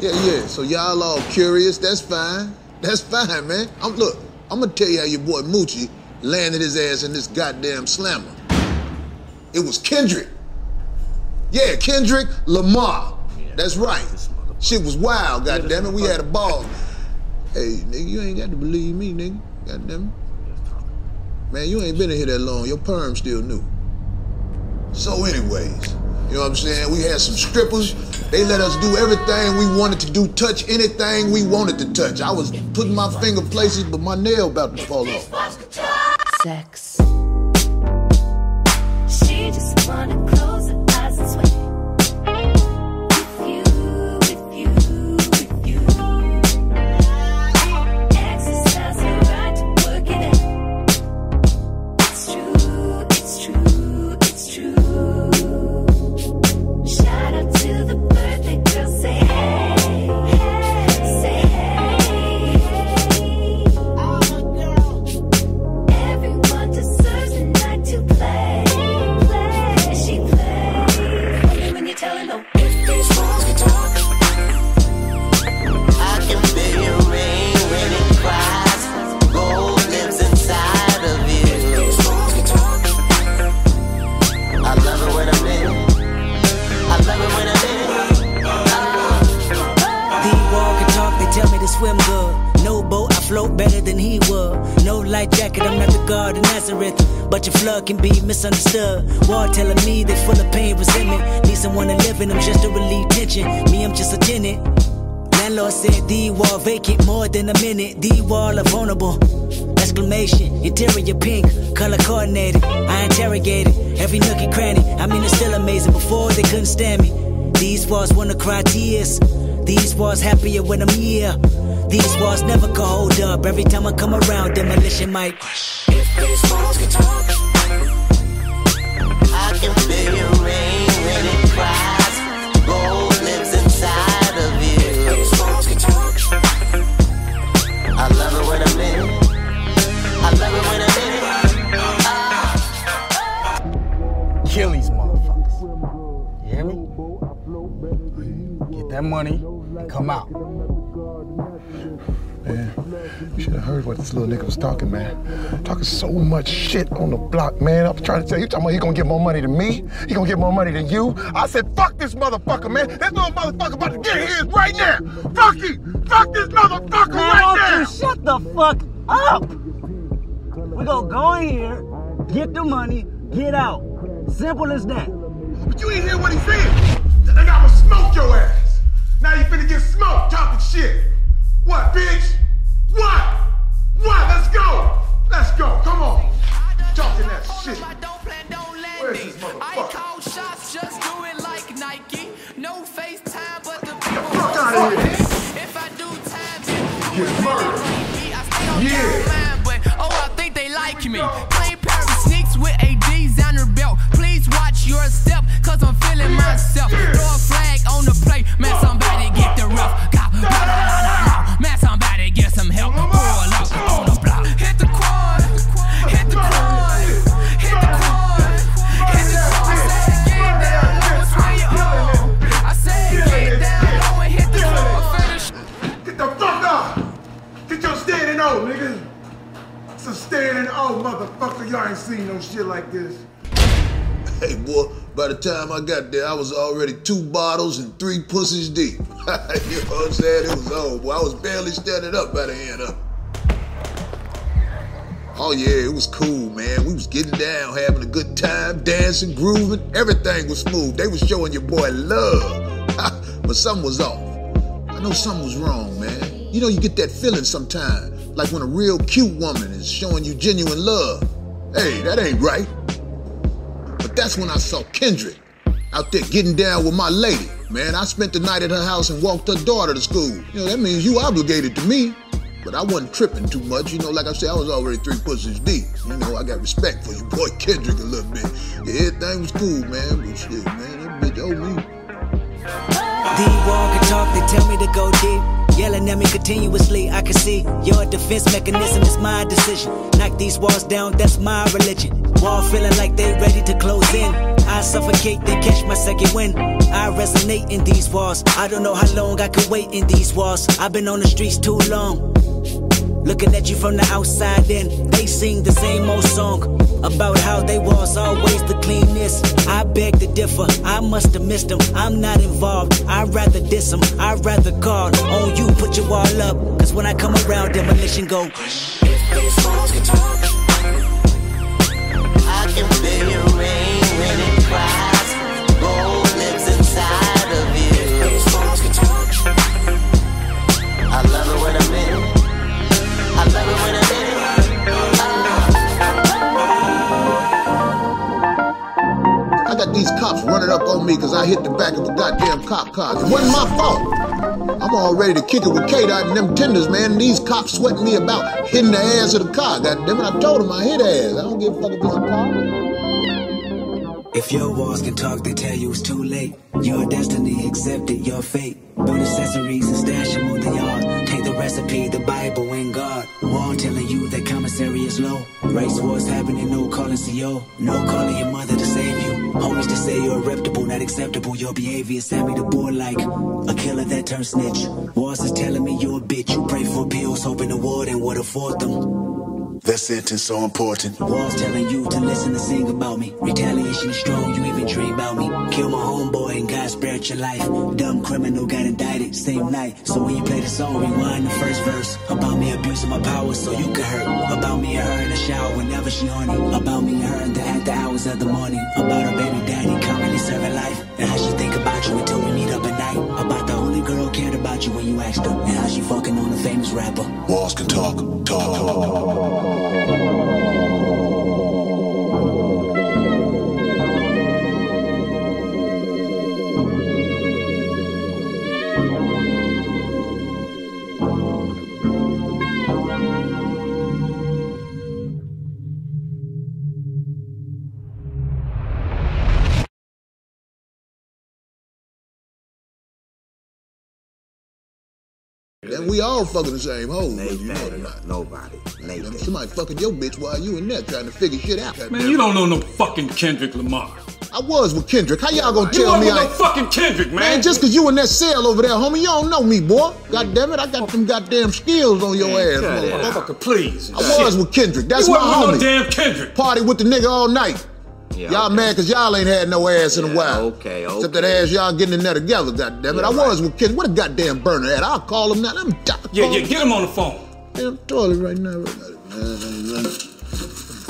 Yeah, yeah. So y'all all curious. That's fine. That's fine, man. I'm look. I'm gonna tell you how your boy Moochie landed his ass in this goddamn slammer. It was Kendrick. Yeah, Kendrick Lamar. That's right. Shit was wild, goddamn it. We had a ball. Hey, nigga, you ain't got to believe me, nigga. Goddamn it. Man, you ain't been in here that long. Your perm still new. So, anyways, you know what I'm saying? We had some strippers. They let us do everything we wanted to do, touch anything we wanted to touch. I was putting my finger places, but my nail about to fall off. Sex. She just wanna light jacket, I'm not the God of Nazareth. But your flood can be misunderstood. Wall telling me they full of pain, resentment. Need someone to live in them just to relieve tension. Me, I'm just a tenant. Landlord said the wall vacant more than a minute. The wall are vulnerable. Exclamation, interior pink, color coordinated. I interrogated every nook and cranny. I mean, it's still amazing. Before they couldn't stand me. These walls wanna cry tears. These walls happier when I'm here. These walls never can hold up. Every time I come around, demolition might. If these walls could talk, I can feel your rain when it cries. Gold lives inside of you. If these walls could talk. I love it when I'm in. I love it when I'm in. Ah. Kill these motherfuckers. You hear me? Get that money and come out. You should have heard what this little nigga was talking, man. Talking so much shit on the block, man. I'm trying to tell you, talking about he gonna get more money than me. He gonna get more money than you. I said, fuck this motherfucker, man. This little motherfucker about to get his right now. Fuck him. Fuck this motherfucker Man, right now. you shut the fuck up? We gonna go in here, get the money, get out. Simple as that. But you ain't hear what he said. They I'ma smoke your ass. Now you finna get smoked talking shit. What, bitch? Get murdered. I stay on Yeah. but oh, I think they like me. Plain pair of sneaks with a designer belt. Please watch your step, cause I'm feeling myself. Standing O, nigga. Some standing O, motherfucker. Y'all ain't seen no shit like this. Hey, boy, by the time I got there, I was already two bottles and three pussies deep. you know what I'm saying? It was old, boy. I was barely standing up by the end up. Oh, yeah, it was cool, man. We was getting down, having a good time, dancing, grooving. Everything was smooth. They was showing your boy love. but something was off. I know something was wrong, man. You know, you get that feeling sometime, like when a real cute woman is showing you genuine love. Hey, that ain't right. But that's when I saw Kendrick out there getting down with my lady. Man, I spent the night at her house and walked her daughter to school. You know, that means you obligated to me. But I wasn't tripping too much. You know, like I said, I was already three pussies deep. You know, I got respect for you, boy Kendrick a little bit. Yeah, everything was cool, man. But shit, man, that bitch owed me. The wall can talk, they tell me to go deep. Yelling at me continuously, I can see your defense mechanism is my decision. Knock these walls down, that's my religion. Wall feeling like they ready to close in. I suffocate, then catch my second wind. I resonate in these walls. I don't know how long I could wait in these walls. I've been on the streets too long. Looking at you from the outside in, they sing the same old song about how they was always the cleanest. I beg to differ, I must have missed them. I'm not involved, I'd rather diss them, I'd rather call on you, put your wall up. Cause when I come around, demolition go. If these walls on me because I hit the back of a goddamn cop car. It wasn't my fault. I'm all ready to kick it with out and them tenders, man. And these cops sweating me about hitting the ass of the car. God damn it, I told them I hit ass. I don't give a fuck if it's a car. If your walls can talk, they tell you it's too late. Your destiny, accepted your fate. Burn accessories and stash them on the yard. Take the recipe, the Bible, and God. Wall telling you that commissary is low. Race wars happening, no calling CO. No calling your mother to save you. Homies to say you're reputable, not acceptable. Your behavior sent me to board like a killer that turned snitch. Walls is telling me you're a bitch. You pray for pills, hoping the warden would afford them. That sentence so important. Walls telling you to listen and sing about me. Retaliation is strong, you even dream about me. Kill my homeboy and God spared your life. Dumb criminal got indicted same night. So when you play the song, rewind the first verse. About me abusing my power so you can hurt. About me and her in the shower whenever she horny. About me and her in the after hours of the morning. About her baby daddy currently serving life. And how she think about you until we meet up at night. About only girl cared about you when you asked her. And she fucking on a famous rapper. Walls can talk, talk, talk. And we all fucking the same hoes, whether you know it or not. Nobody. Damn, Somebody fucking your bitch while you in there trying to figure shit out. Man, you don't know no fucking Kendrick Lamar. I was with Kendrick. How y'all gonna You tell wasn't me with I no fucking Kendrick, man. Man, just cause you in that cell over there, homie, you don't know me, boy. God damn it, I got them goddamn skills on your ass, cut it motherfucker. Motherfucker, please. I was with Kendrick. That's you my wasn't homie. with no damn Kendrick. Party with the nigga all night. Yeah, y'all okay. mad cause y'all ain't had no ass in a Yeah, while. okay, Except that ass y'all getting in there together, god damn it. Yeah, I was right. with Kendrick. What a goddamn burner at? I'll call him now. I'm Yeah, yeah, get him on the phone. Damn toilet right now. Man,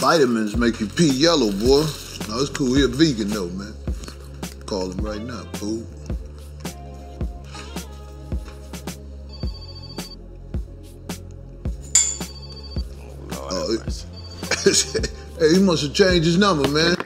Vitamins make you pee yellow, boy. No, it's cool. He a vegan though, man. Call him right now, fool. Oh, oh hey, he must have changed his number, man.